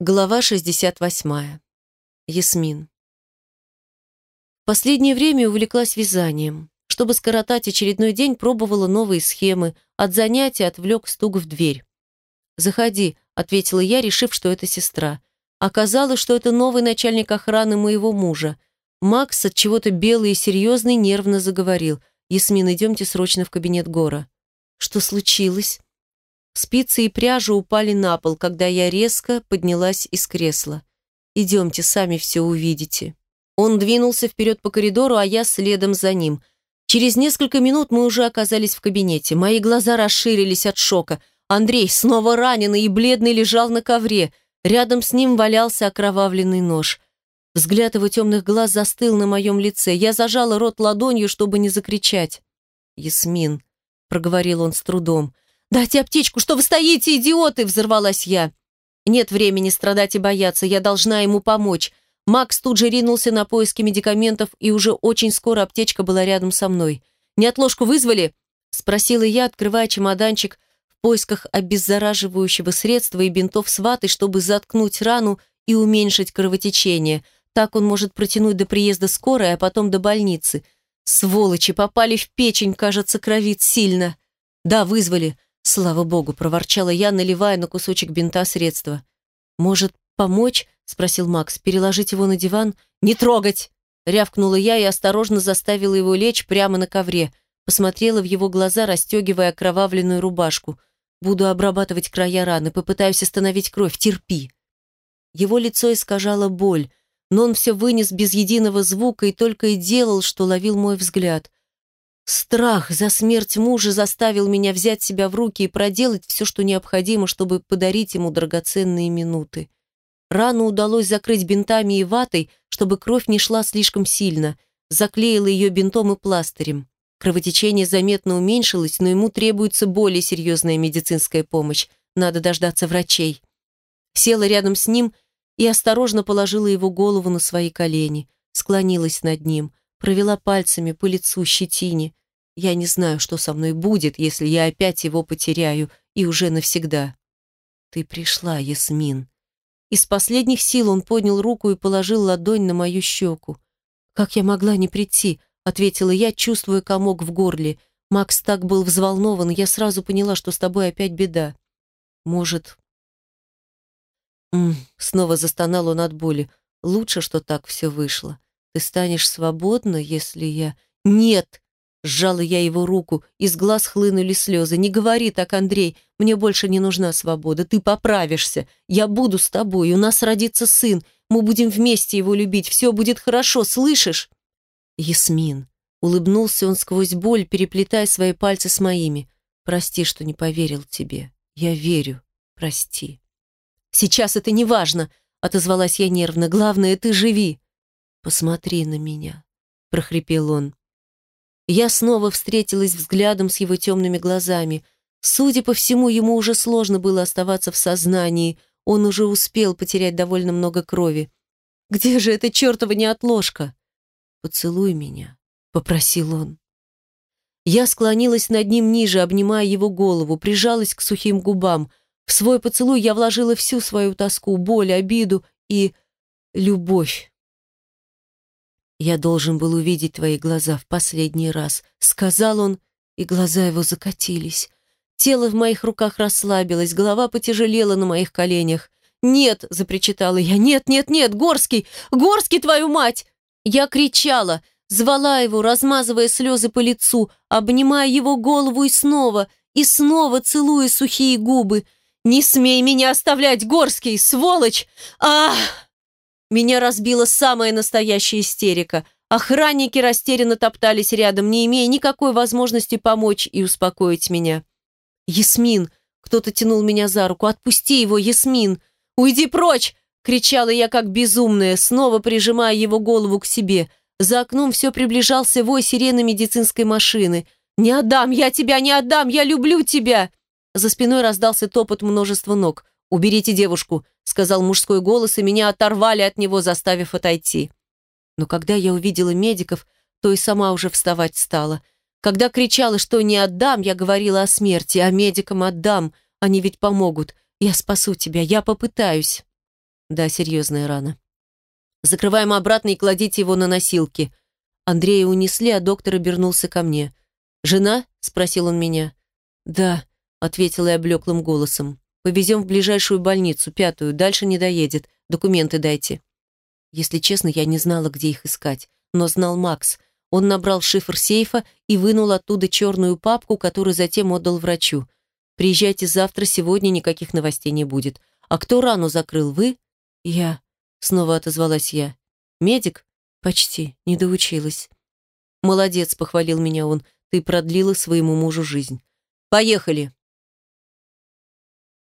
Глава 68. Ясмин. В последнее время увлеклась вязанием. Чтобы скоротать очередной день, пробовала новые схемы. От занятий отвлек стук в дверь. «Заходи», — ответила я, решив, что это сестра. Оказалось, что это новый начальник охраны моего мужа. Макс от чего-то белый и серьезный нервно заговорил. «Ясмин, идемте срочно в кабинет Гора». «Что случилось?» Спицы и пряжа упали на пол, когда я резко поднялась из кресла. «Идемте, сами все увидите». Он двинулся вперед по коридору, а я следом за ним. Через несколько минут мы уже оказались в кабинете. Мои глаза расширились от шока. Андрей, снова раненый и бледный, лежал на ковре. Рядом с ним валялся окровавленный нож. Взгляд его темных глаз застыл на моем лице. Я зажала рот ладонью, чтобы не закричать. «Ясмин», — проговорил он с трудом, — «Дайте аптечку! Что вы стоите, идиоты?» – взорвалась я. Нет времени страдать и бояться, я должна ему помочь. Макс тут же ринулся на поиски медикаментов, и уже очень скоро аптечка была рядом со мной. «Неотложку вызвали?» – спросила я, открывая чемоданчик в поисках обеззараживающего средства и бинтов с ватой, чтобы заткнуть рану и уменьшить кровотечение. Так он может протянуть до приезда скорой, а потом до больницы. Сволочи, попали в печень, кажется, кровит сильно. «Да, вызвали. «Слава богу!» – проворчала я, наливая на кусочек бинта средства. «Может, помочь?» – спросил Макс. «Переложить его на диван?» «Не трогать!» – рявкнула я и осторожно заставила его лечь прямо на ковре. Посмотрела в его глаза, расстегивая окровавленную рубашку. «Буду обрабатывать края раны, попытаюсь остановить кровь. Терпи!» Его лицо искажало боль, но он все вынес без единого звука и только и делал, что ловил мой взгляд. Страх за смерть мужа заставил меня взять себя в руки и проделать все, что необходимо, чтобы подарить ему драгоценные минуты. Рану удалось закрыть бинтами и ватой, чтобы кровь не шла слишком сильно. Заклеила ее бинтом и пластырем. Кровотечение заметно уменьшилось, но ему требуется более серьезная медицинская помощь. Надо дождаться врачей. Села рядом с ним и осторожно положила его голову на свои колени. Склонилась над ним, провела пальцами по лицу щетине. Я не знаю, что со мной будет, если я опять его потеряю, и уже навсегда. Ты пришла, Ясмин. Из последних сил он поднял руку и положил ладонь на мою щеку. «Как я могла не прийти?» — ответила я, чувствуя комок в горле. Макс так был взволнован, я сразу поняла, что с тобой опять беда. Может... М -м, снова застонал он от боли. Лучше, что так все вышло. Ты станешь свободна, если я... Нет! Сжала я его руку, из глаз хлынули слезы. «Не говори так, Андрей, мне больше не нужна свобода. Ты поправишься. Я буду с тобой, у нас родится сын. Мы будем вместе его любить, все будет хорошо, слышишь?» «Ясмин», — улыбнулся он сквозь боль, переплетая свои пальцы с моими. «Прости, что не поверил тебе. Я верю. Прости». «Сейчас это не важно», — отозвалась я нервно. «Главное, ты живи». «Посмотри на меня», — прохрипел он. Я снова встретилась взглядом с его темными глазами. Судя по всему, ему уже сложно было оставаться в сознании. Он уже успел потерять довольно много крови. «Где же эта чертова неотложка?» «Поцелуй меня», — попросил он. Я склонилась над ним ниже, обнимая его голову, прижалась к сухим губам. В свой поцелуй я вложила всю свою тоску, боль, обиду и любовь. «Я должен был увидеть твои глаза в последний раз», — сказал он, и глаза его закатились. Тело в моих руках расслабилось, голова потяжелела на моих коленях. «Нет!» — запричитала я. «Нет, нет, нет! Горский! Горский, твою мать!» Я кричала, звала его, размазывая слезы по лицу, обнимая его голову и снова, и снова целуя сухие губы. «Не смей меня оставлять, Горский, сволочь! Ах!» Меня разбила самая настоящая истерика. Охранники растерянно топтались рядом, не имея никакой возможности помочь и успокоить меня. «Ясмин!» — кто-то тянул меня за руку. «Отпусти его, Ясмин! Уйди прочь!» — кричала я как безумная, снова прижимая его голову к себе. За окном все приближался вой сирены медицинской машины. «Не отдам! Я тебя не отдам! Я люблю тебя!» За спиной раздался топот множества ног. «Уберите девушку», — сказал мужской голос, и меня оторвали от него, заставив отойти. Но когда я увидела медиков, то и сама уже вставать стала. Когда кричала, что не отдам, я говорила о смерти, а медикам отдам, они ведь помогут. Я спасу тебя, я попытаюсь. Да, серьезная рана. Закрываем обратно и кладите его на носилки. Андрея унесли, а доктор обернулся ко мне. «Жена?» — спросил он меня. «Да», — ответила я блеклым голосом. «Повезем в ближайшую больницу, пятую, дальше не доедет. Документы дайте». Если честно, я не знала, где их искать, но знал Макс. Он набрал шифр сейфа и вынул оттуда черную папку, которую затем отдал врачу. «Приезжайте завтра, сегодня никаких новостей не будет. А кто рану закрыл, вы?» «Я», — снова отозвалась я. «Медик?» «Почти, не доучилась». «Молодец», — похвалил меня он, — «ты продлила своему мужу жизнь». «Поехали!»